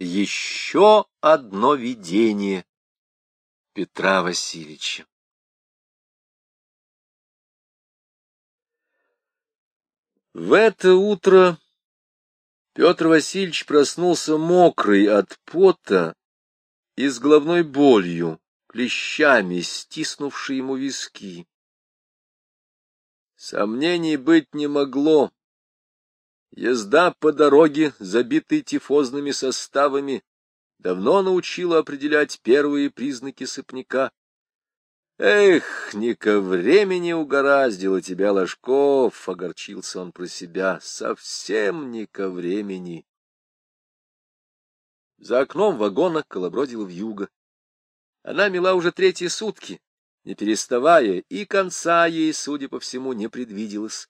Еще одно видение Петра Васильевича. В это утро Петр Васильевич проснулся мокрый от пота и с головной болью, клещами стиснувший ему виски. Сомнений быть не могло. Езда по дороге, забитой тифозными составами, давно научила определять первые признаки сыпняка. Эх, не ко времени угораздило тебя, Ложков, — огорчился он про себя, — совсем не ко времени. За окном вагона колобродила вьюга. Она мела уже третьи сутки, не переставая, и конца ей, судя по всему, не предвиделось.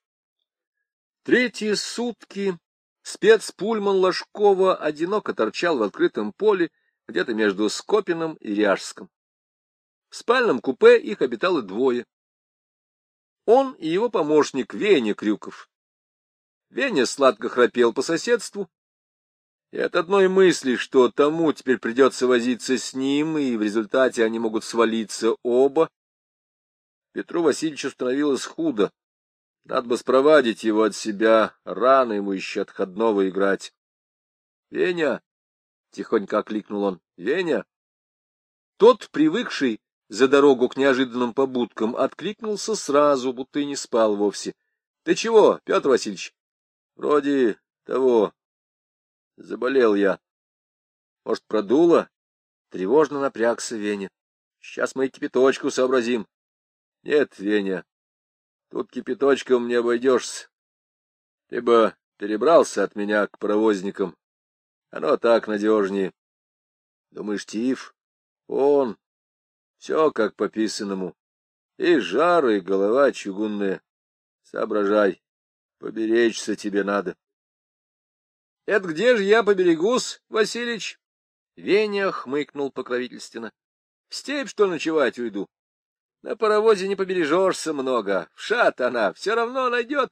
Третьи сутки спецпульман Ложкова одиноко торчал в открытом поле где-то между Скопином и Ряжском. В спальном купе их обитало двое. Он и его помощник Веня Крюков. Веня сладко храпел по соседству, и от одной мысли, что тому теперь придется возиться с ним, и в результате они могут свалиться оба, Петру Васильевичу становилось худо. Надо бы спровадить его от себя, рано ему еще отходного играть. — Веня! — тихонько окликнул он. — Веня! Тот, привыкший за дорогу к неожиданным побудкам, откликнулся сразу, будто и не спал вовсе. — Ты чего, Петр Васильевич? — Вроде того. Заболел я. Может, продуло? Тревожно напрягся Веня. Сейчас мы и кипяточку сообразим. Нет, Веня, тут кипяточком не обойдешься. Ты бы перебрался от меня к паровозникам. Оно так надежнее. Думаешь, Тиф? Он все как по писанному. И жар, и голова чугунная. Соображай, поберечься тебе надо. — Это где же я поберегусь, Василич? Веня хмыкнул покровительственно. — В степь, что ночевать уйду? На паровозе не побережешься много. В шат она все равно найдет.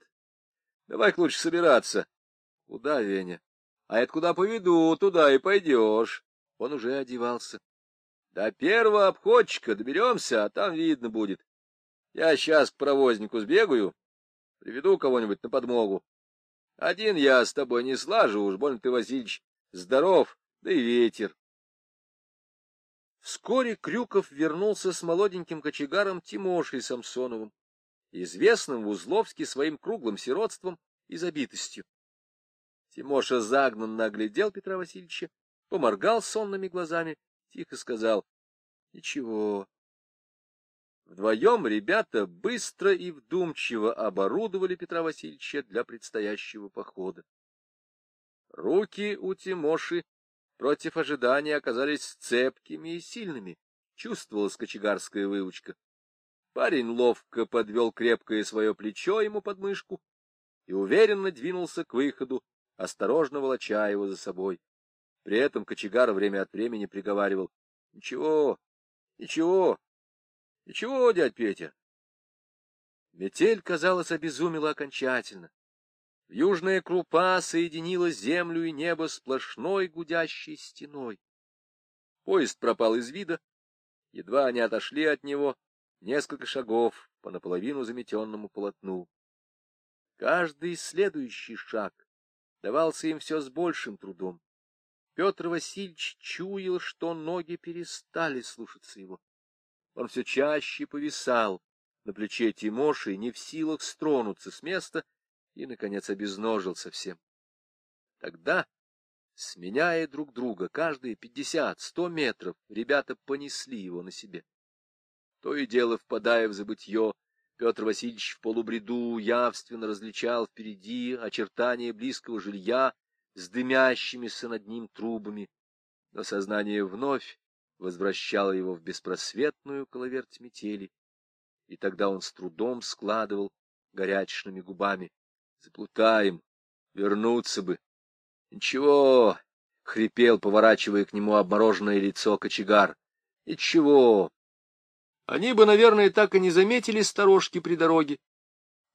давай лучше собираться. — Куда, Веня? — А это куда поведу, туда и пойдешь. Он уже одевался. До первого обходчика доберемся, а там видно будет. Я сейчас к провознику сбегаю, приведу кого-нибудь на подмогу. Один я с тобой не слажу, уж больно ты, Васильевич, здоров, да и ветер. Вскоре Крюков вернулся с молоденьким кочегаром Тимошей Самсоновым, известным в Узловске своим круглым сиротством и забитостью. Тимоша загнанно оглядел Петра Васильевича, поморгал сонными глазами тихо сказал «Ничего». Вдвоем ребята быстро и вдумчиво оборудовали Петра Васильевича для предстоящего похода. Руки у Тимоши против ожидания оказались цепкими и сильными, чувствовалась кочегарская выучка. Парень ловко подвел крепкое свое плечо ему под мышку и уверенно двинулся к выходу, осторожно волоча его за собой. При этом кочегар время от времени приговаривал. — Ничего, ничего, ничего, дядь Петя. Метель, казалось, обезумела окончательно. Южная крупа соединила землю и небо сплошной гудящей стеной. Поезд пропал из вида. Едва они отошли от него несколько шагов по наполовину заметенному полотну. Каждый следующий шаг давался им все с большим трудом. Петр Васильевич чуял, что ноги перестали слушаться его. Он все чаще повисал на плече Тимоши, не в силах стронуться с места, и, наконец, обезножил совсем. Тогда, сменяя друг друга каждые пятьдесят-сто метров, ребята понесли его на себе. То и дело, впадая в забытье, Петр Васильевич в полубреду явственно различал впереди очертания близкого жилья с дымящимися над ним трубами, но сознание вновь возвращало его в беспросветную коловерть метели, и тогда он с трудом складывал горячечными губами. Заплутаем, вернуться бы. Ничего, — хрипел, поворачивая к нему обмороженное лицо кочегар. Ничего. Они бы, наверное, так и не заметили сторожки при дороге,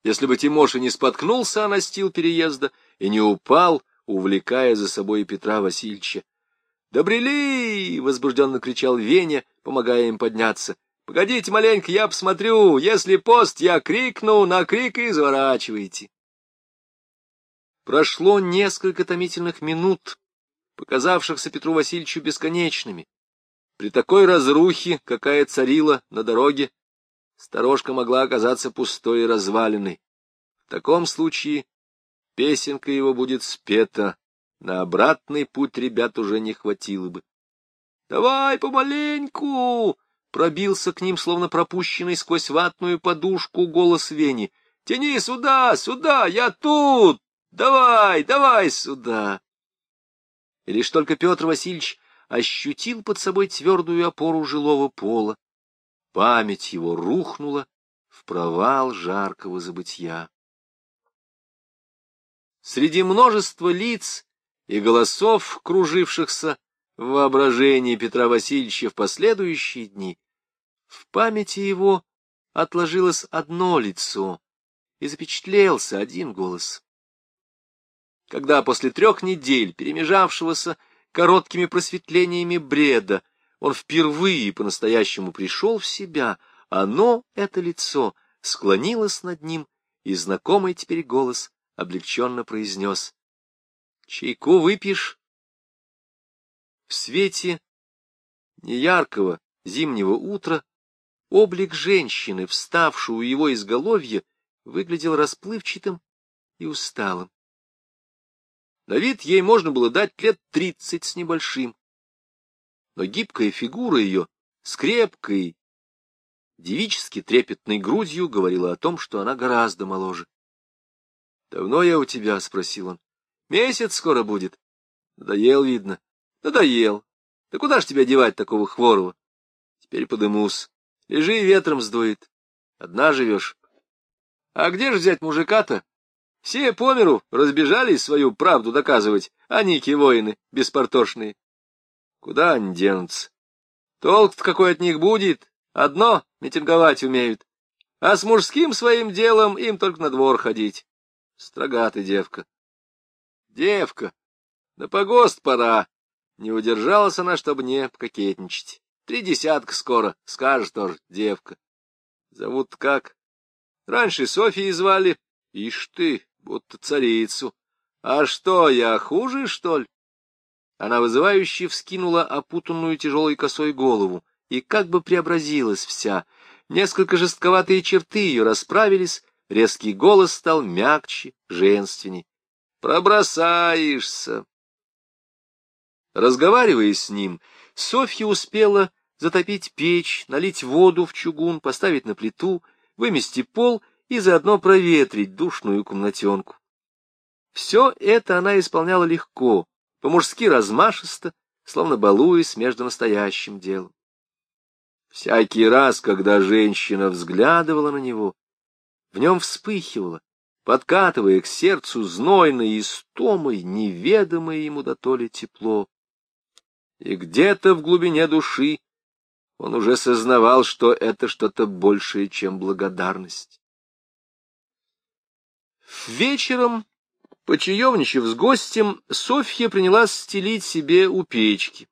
если бы Тимоша не споткнулся о настил переезда и не упал увлекая за собой Петра Васильевича. «Добрели!» — возбужденно кричал Веня, помогая им подняться. «Погодите маленько, я посмотрю. Если пост, я крикну, на крик и заворачивайте». Прошло несколько томительных минут, показавшихся Петру Васильевичу бесконечными. При такой разрухе, какая царила на дороге, сторожка могла оказаться пустой и разваленной. В таком случае песенка его будет спета, на обратный путь ребят уже не хватило бы. — Давай помаленьку! — пробился к ним, словно пропущенный сквозь ватную подушку, голос Вени. — Тяни сюда, сюда, я тут! Давай, давай сюда! И лишь только Петр Васильевич ощутил под собой твердую опору жилого пола, память его рухнула в провал жаркого забытья. Среди множества лиц и голосов, кружившихся в воображении Петра Васильевича в последующие дни, в памяти его отложилось одно лицо и запечатлелся один голос когда после трех недель, перемежавшегося короткими просветлениями бреда, он впервые по-настоящему пришел в себя, оно, это лицо, склонилось над ним, и знакомый теперь голос облегченно произнес. — Чайку выпьешь? В свете неяркого зимнего утра облик женщины, вставшей у его изголовья, выглядел расплывчатым и усталым. На вид ей можно было дать лет тридцать с небольшим. Но гибкая фигура ее с крепкой, девически трепетной грудью говорила о том, что она гораздо моложе. — Давно я у тебя? — спросил он. — Месяц скоро будет. Надоел, видно. Надоел. Да куда ж тебя девать такого хворого? Теперь подымусь. Лежи, ветром сдует. Одна живешь. А где же взять мужика-то? Все по миру разбежались свою правду доказывать, а ники воины беспортошные. Куда они денутся? толк какой от них будет? Одно — митинговать умеют. А с мужским своим делом им только на двор ходить. Строга ты, девка. Девка. На погост пора. Не удержалась она, чтобы не пококетничать. Три десятка скоро, скажешь тоже, девка. Зовут как? Раньше Софьей звали. Ишь ты, будто царицу. А что, я хуже, что ли? Она вызывающе вскинула опутанную тяжелой косой голову и как бы преобразилась вся. Несколько жестковатые черты ее расправились, резкий голос стал мягче, женственней. «Пробросаешься!» Разговаривая с ним, Софья успела затопить печь, налить воду в чугун, поставить на плиту, вымести пол и заодно проветрить душную комнатенку. Все это она исполняла легко, по-мужски размашисто, словно балуясь между настоящим делом. Всякий раз, когда женщина взглядывала на него, в нем вспыхивало, подкатывая к сердцу знойной истомой, неведомое ему до то ли тепло. И где-то в глубине души он уже сознавал, что это что-то большее, чем благодарность. Вечером, почаевничав с гостем, Софья принялась стелить себе у печки.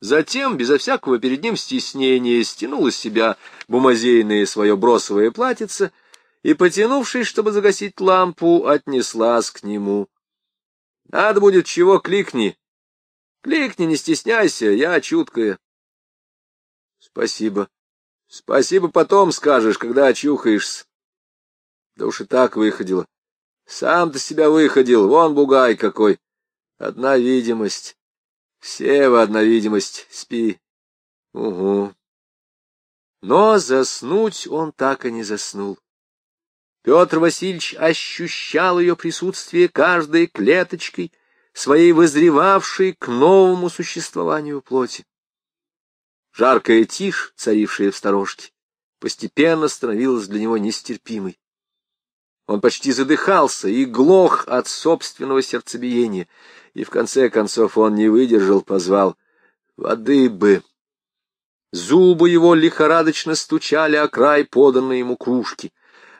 Затем, безо всякого перед ним стеснения, стянула с себя бумазейное свое бросовое платьице и, потянувшись, чтобы загасить лампу, отнеслась к нему. — Надо будет чего, кликни. Кликни, не стесняйся, я чуткая. — Спасибо. Спасибо потом скажешь, когда очухаешься. Да уж и так выходила. Сам ты себя выходил, вон бугай какой. Одна видимость. Все в одна видимость. Спи. Угу. Но заснуть он так и не заснул. Петр Васильевич ощущал ее присутствие каждой клеточкой, своей возревавшей к новому существованию плоти. Жаркая тишь, царившая в сторожке, постепенно становилась для него нестерпимой. Он почти задыхался и глох от собственного сердцебиения, и в конце концов он не выдержал, позвал «Воды бы!». Зубы его лихорадочно стучали о край поданной ему кружки.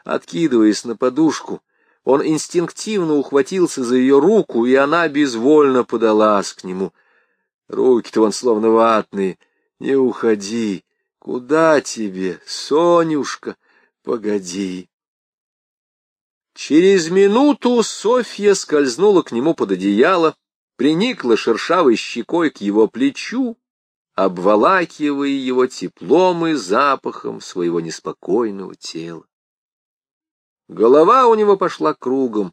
Откидываясь на подушку, он инстинктивно ухватился за ее руку, и она безвольно подалась к нему. Руки-то он словно ватные. Не уходи. Куда тебе, Сонюшка? Погоди. Через минуту Софья скользнула к нему под одеяло, приникла шершавой щекой к его плечу, обволакивая его теплом и запахом своего неспокойного тела. Голова у него пошла кругом,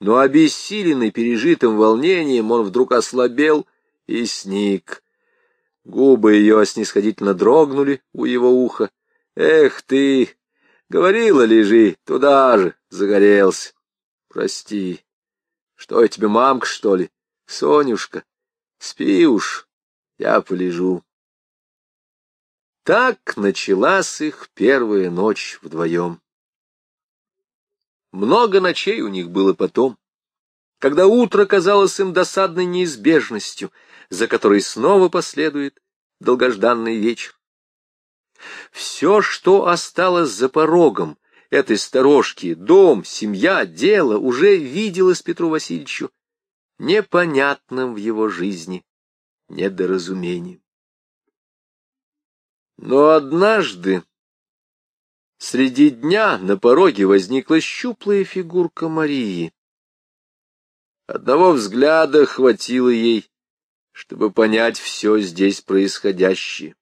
но обессиленный пережитым волнением он вдруг ослабел и сник. Губы ее снисходительно дрогнули у его уха. «Эх ты! Говорила, лежи, туда же, загорелся. Прости. Что я тебе, мамка, что ли? Сонюшка, спи уж, я полежу. Так началась их первая ночь вдвоем. Много ночей у них было потом, когда утро казалось им досадной неизбежностью, за которой снова последует долгожданный вечер. Все, что осталось за порогом этой сторожки, дом, семья, дело, уже виделось Петру Васильевичу непонятным в его жизни недоразумением. Но однажды среди дня на пороге возникла щуплая фигурка Марии. Одного взгляда хватило ей, чтобы понять все здесь происходящее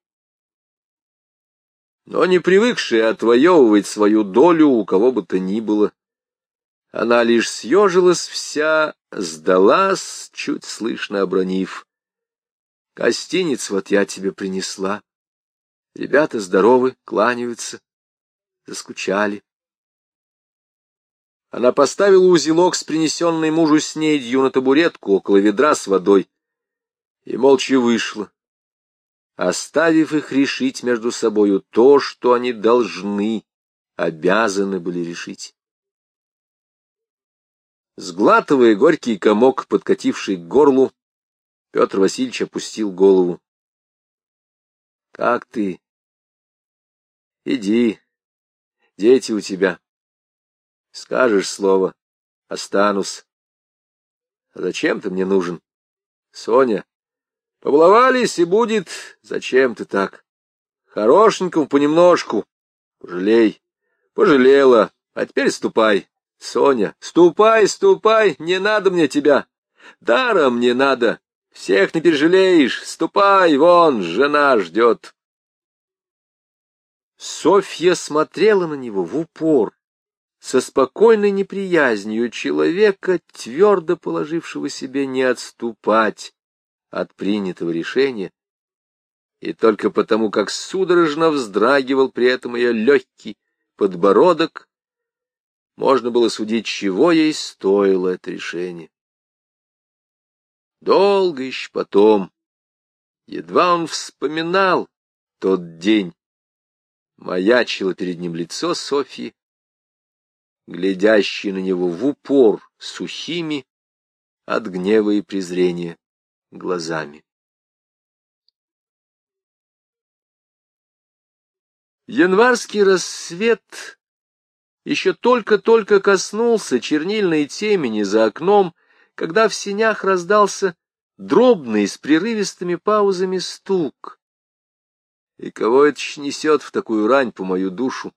но не привыкшая отвоевывать свою долю у кого бы то ни было. Она лишь съежилась вся, сдалась, чуть слышно обронив. Гостиниц вот я тебе принесла. Ребята здоровы, кланяются, заскучали. Она поставила узелок с принесенной мужу снедью на табуретку около ведра с водой и молча вышла оставив их решить между собою то, что они должны, обязаны были решить. Сглатывая горький комок, подкативший к горлу, Петр Васильевич опустил голову. — Как ты? — Иди, дети у тебя. Скажешь слово, останусь. А зачем ты мне нужен? Соня, Побаловались, и будет. Зачем ты так? Хорошенькому понемножку. Пожалей. Пожалела. А теперь ступай. Соня, ступай, ступай, не надо мне тебя. Даром не надо. Всех не пережалеешь. Ступай, вон, жена ждет. Софья смотрела на него в упор, со спокойной неприязнью человека, твердо положившего себе не отступать от принятого решения, и только потому, как судорожно вздрагивал при этом ее легкий подбородок, можно было судить, чего ей стоило это решение. Долго еще потом, едва он вспоминал тот день, маячило перед ним лицо Софьи, глядящее на него в упор сухими от гнева и презрения глазами. Январский рассвет еще только-только коснулся чернильной темени за окном, когда в синях раздался дробный с прерывистыми паузами стук. И кого это несет в такую рань по мою душу?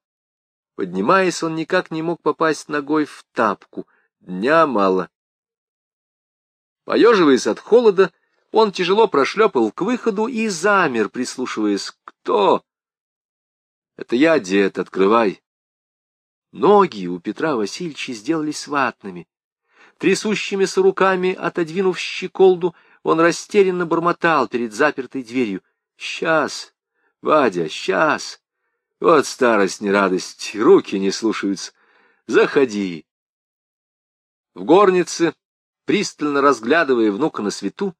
Поднимаясь, он никак не мог попасть ногой в тапку. Дня мало. Поеживаясь от холода, он тяжело прошлепал к выходу и замер, прислушиваясь. «Кто?» «Это я, дед, открывай». Ноги у Петра Васильевича сделались ватными. Трясущимися руками, отодвинув щеколду, он растерянно бормотал перед запертой дверью. «Сейчас, Вадя, сейчас! Вот старость не радость, руки не слушаются. Заходи!» В горнице, пристально разглядывая внука на свету,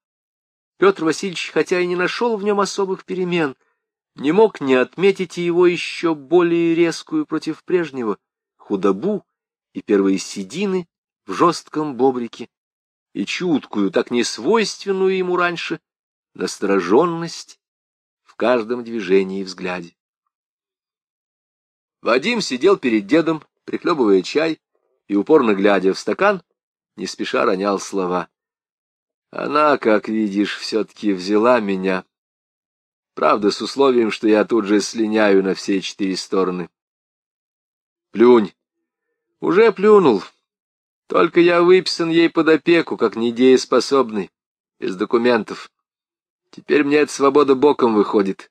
Петр Васильевич, хотя и не нашел в нем особых перемен, не мог не отметить его еще более резкую против прежнего худобу и первые седины в жестком бобрике, и чуткую, так несвойственную ему раньше, настороженность в каждом движении и взгляде. Вадим сидел перед дедом, прихлебывая чай, и, упорно глядя в стакан, не спеша ронял слова. Она, как видишь, все-таки взяла меня. Правда, с условием, что я тут же слиняю на все четыре стороны. Плюнь. Уже плюнул. Только я выписан ей под опеку, как недееспособный, без документов. Теперь мне эта свобода боком выходит.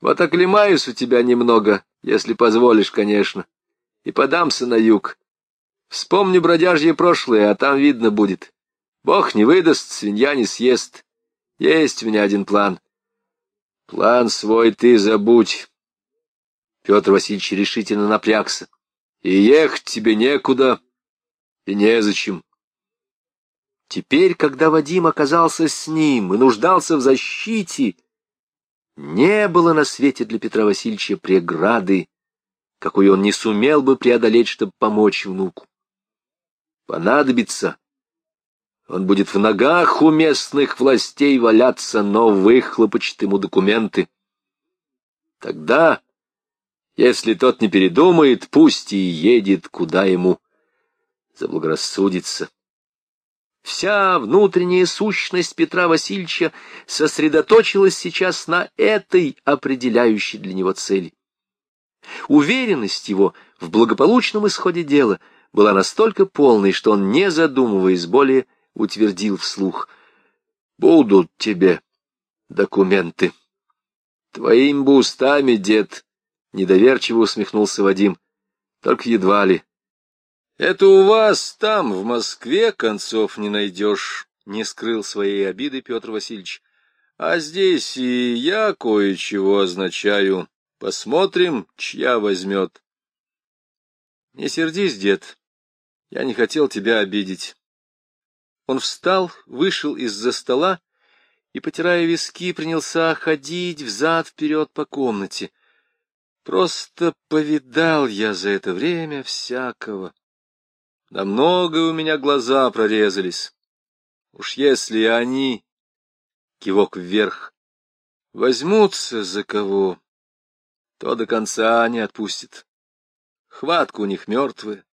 Вот оклемаюсь у тебя немного, если позволишь, конечно, и подамся на юг. Вспомню бродяжье прошлое, а там видно будет. Бог не выдаст, свинья не съест. Есть у меня один план. План свой ты забудь. Петр Васильевич решительно напрягся. И ехать тебе некуда, и незачем. Теперь, когда Вадим оказался с ним и нуждался в защите, не было на свете для Петра Васильевича преграды, какой он не сумел бы преодолеть, чтобы помочь внуку. Понадобится, он будет в ногах у местных властей валяться, но выхлопочет ему документы. Тогда, если тот не передумает, пусть и едет, куда ему заблагорассудится. Вся внутренняя сущность Петра Васильевича сосредоточилась сейчас на этой определяющей для него цели. Уверенность его в благополучном исходе дела была настолько полной, что он, не задумываясь более, утвердил вслух. «Будут тебе документы». «Твоим бы устами, дед», — недоверчиво усмехнулся Вадим. «Только едва ли. Это у вас там, в Москве, концов не найдешь, — не скрыл своей обиды Петр Васильевич. А здесь и я кое-чего означаю. Посмотрим, чья возьмет. Не сердись, дед. Я не хотел тебя обидеть. Он встал, вышел из-за стола и, потирая виски, принялся ходить взад-вперед по комнате. Просто повидал я за это время всякого. Намного у меня глаза прорезались. Уж если они, кивок вверх, возьмутся за кого, то до конца не отпустят. Хватка у них мертвая.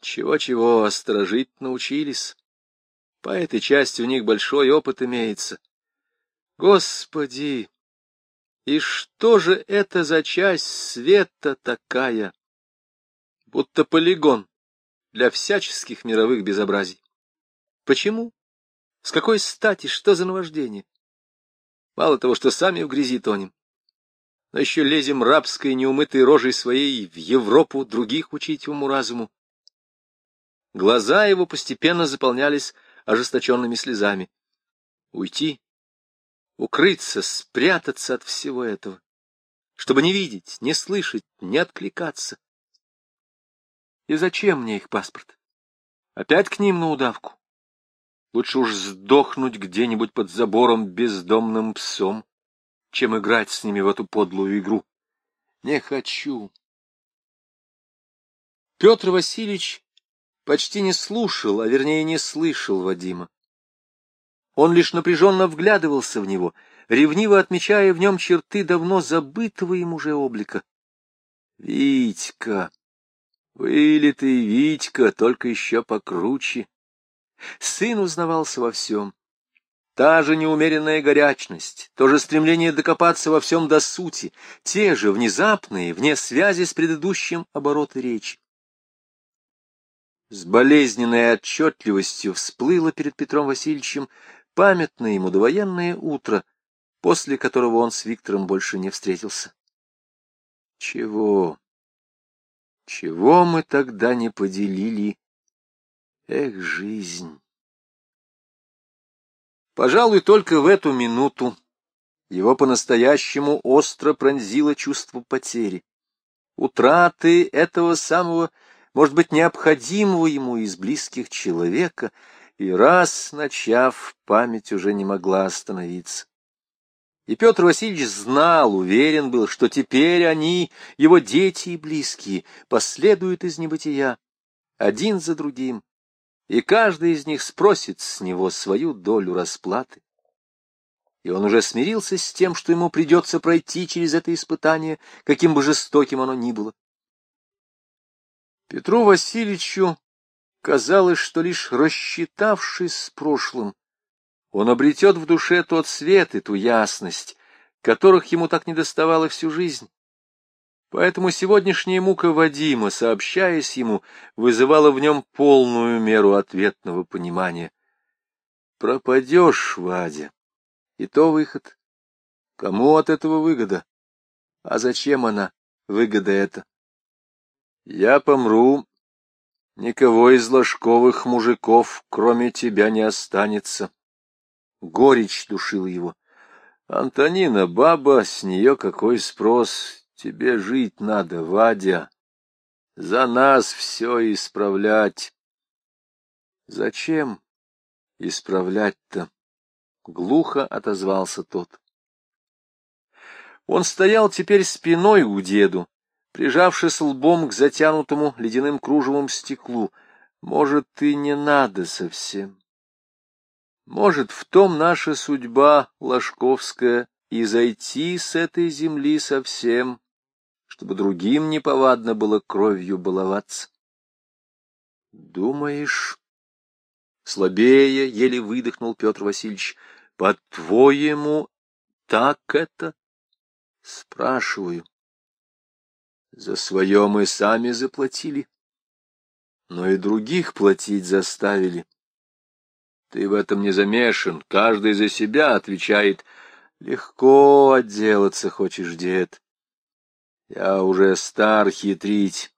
Чего-чего, осторожить научились. По этой части у них большой опыт имеется. Господи! И что же это за часть света такая? Будто полигон для всяческих мировых безобразий. Почему? С какой стати? Что за наваждение? Мало того, что сами в грязи тонем, но еще лезем рабской неумытой рожей своей в Европу других учить уму-разуму. Глаза его постепенно заполнялись ожесточенными слезами. Уйти, укрыться, спрятаться от всего этого, чтобы не видеть, не слышать, не откликаться, и зачем мне их паспорт? Опять к ним на удавку? Лучше уж сдохнуть где-нибудь под забором бездомным псом, чем играть с ними в эту подлую игру. Не хочу. Петр Васильевич почти не слушал, а вернее не слышал Вадима. Он лишь напряженно вглядывался в него, ревниво отмечая в нем черты давно забытого им уже облика. Витька! Вылитый Витька, только еще покруче. Сын узнавался во всем. Та же неумеренная горячность, то же стремление докопаться во всем до сути, те же внезапные, вне связи с предыдущим обороты речи. С болезненной отчетливостью всплыло перед Петром Васильевичем памятное ему довоенное утро, после которого он с Виктором больше не встретился. Чего? Чего мы тогда не поделили? Эх, жизнь! Пожалуй, только в эту минуту его по-настоящему остро пронзило чувство потери, утраты этого самого, может быть, необходимого ему из близких человека, и раз, начав, память уже не могла остановиться. И Петр Васильевич знал, уверен был, что теперь они, его дети и близкие, последуют из небытия, один за другим, и каждый из них спросит с него свою долю расплаты. И он уже смирился с тем, что ему придется пройти через это испытание, каким бы жестоким оно ни было. Петру Васильевичу казалось, что лишь рассчитавшись с прошлым, Он обретет в душе тот свет и ту ясность, которых ему так недоставало всю жизнь. Поэтому сегодняшняя мука Вадима, сообщаясь ему, вызывала в нем полную меру ответного понимания. Пропадешь, Вадя, и то выход. Кому от этого выгода? А зачем она, выгода эта? Я помру, никого из ложковых мужиков, кроме тебя, не останется. Горечь душила его. Антонина баба, с нее какой спрос? Тебе жить надо, Вадя. За нас все исправлять. Зачем? Исправлять-то? Глухо отозвался тот. Он стоял теперь спиной у деду, прижавшись лбом к затянутому ледяным кружевом стеклу. Может, и не надо совсем. Может, в том наша судьба ложковская и зайти с этой земли совсем, чтобы другим неповадно было кровью баловаться. Думаешь, Слабее, еле выдохнул Петр Васильевич. По-твоему, так это? Спрашиваю. За свое мы сами заплатили, но и других платить заставили. Ты в этом не замешан, каждый за себя отвечает. Легко отделаться хочешь, дед. Я уже стар хитрить.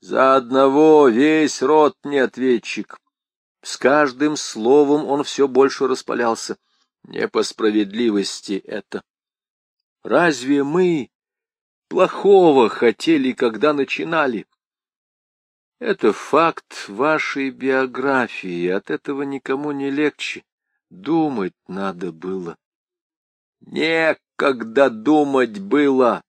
За одного весь род не ответчик. С каждым словом он все больше распалялся. Не по справедливости это. Разве мы плохого хотели, когда начинали? Это факт вашей биографии, от этого никому не легче. Думать надо было. Некогда думать было.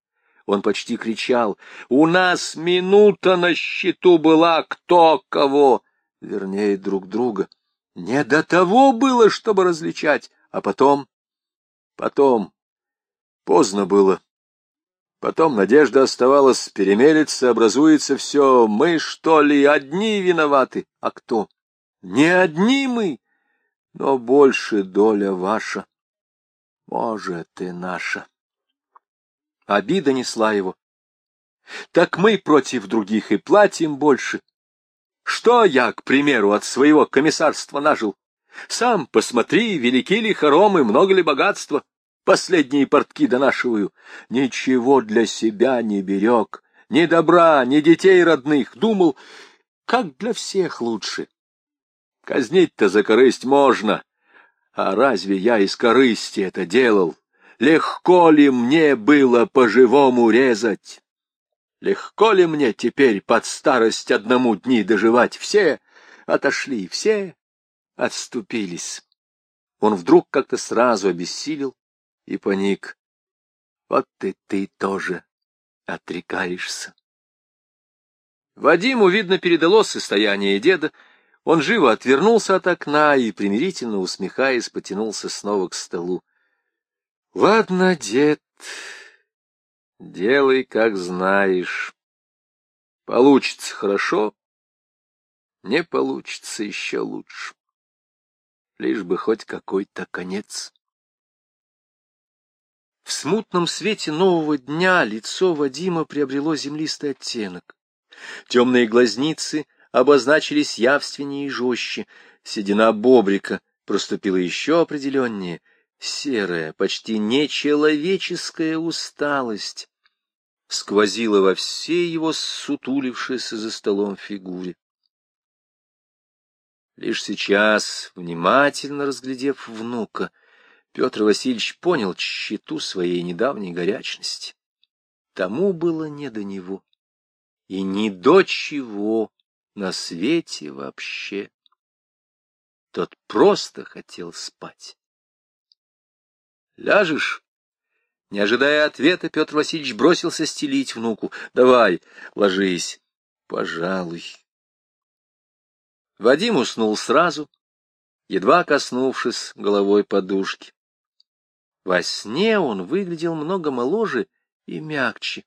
Он почти кричал. У нас минута на счету была, кто кого вернее, друг друга. Не до того было, чтобы различать, а потом... Потом... Поздно было. Потом надежда оставалась, перемериться, образуется все. Мы, что ли, одни виноваты? А кто? Не одни мы, но больше доля ваша. Может, и наша. Обида несла его. Так мы против других и платим больше. Что я, к примеру, от своего комиссарства нажил? Сам посмотри, велики ли хоромы, много ли богатства. Последние портки донашиваю. Ничего для себя не берег, ни добра, ни детей родных. Думал, как для всех лучше. Казнить-то за корысть можно. А разве я из корысти это делал? Легко ли мне было по-живому резать? Легко ли мне теперь под старость одному дни доживать? Все отошли, все отступились. Он вдруг как-то сразу обессилел и паник. Вот и ты тоже отрекаешься. Вадиму, видно, передало состояние деда. Он живо отвернулся от окна и, примирительно усмехаясь, потянулся снова к столу. — Ладно, дед, Делай, как знаешь. Получится хорошо, не получится еще лучше. Лишь бы хоть какой-то конец. В смутном свете нового дня лицо Вадима приобрело землистый оттенок. Темные глазницы обозначились явственнее и жестче, седина бобрика проступила еще определеннее, серая, почти нечеловеческая усталость сквозила во всей его сутулившейся за столом фигуре. Лишь сейчас, внимательно разглядев внука, Петр Васильевич понял тщету своей недавней горячности. Тому было не до него, и ни до чего на свете вообще. Тот просто хотел спать. «Ляжешь?» Не ожидая ответа, Петр Васильевич бросился стелить внуку. — Давай, ложись. — Пожалуй. Вадим уснул сразу, едва коснувшись головой подушки. Во сне он выглядел много моложе и мягче.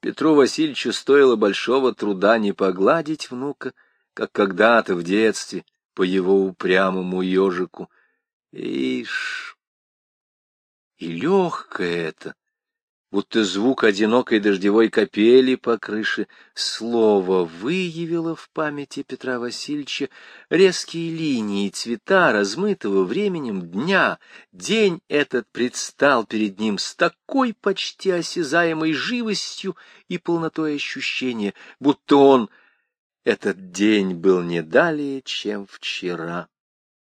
Петру Васильевичу стоило большого труда не погладить внука, как когда-то в детстве по его упрямому ежику, Ишь! И легкое это, будто звук одинокой дождевой капели по крыше, слово выявило в памяти Петра Васильевича резкие линии цвета размытого временем дня. День этот предстал перед ним с такой почти осязаемой живостью и полнотой ощущения, будто он этот день был не далее, чем вчера.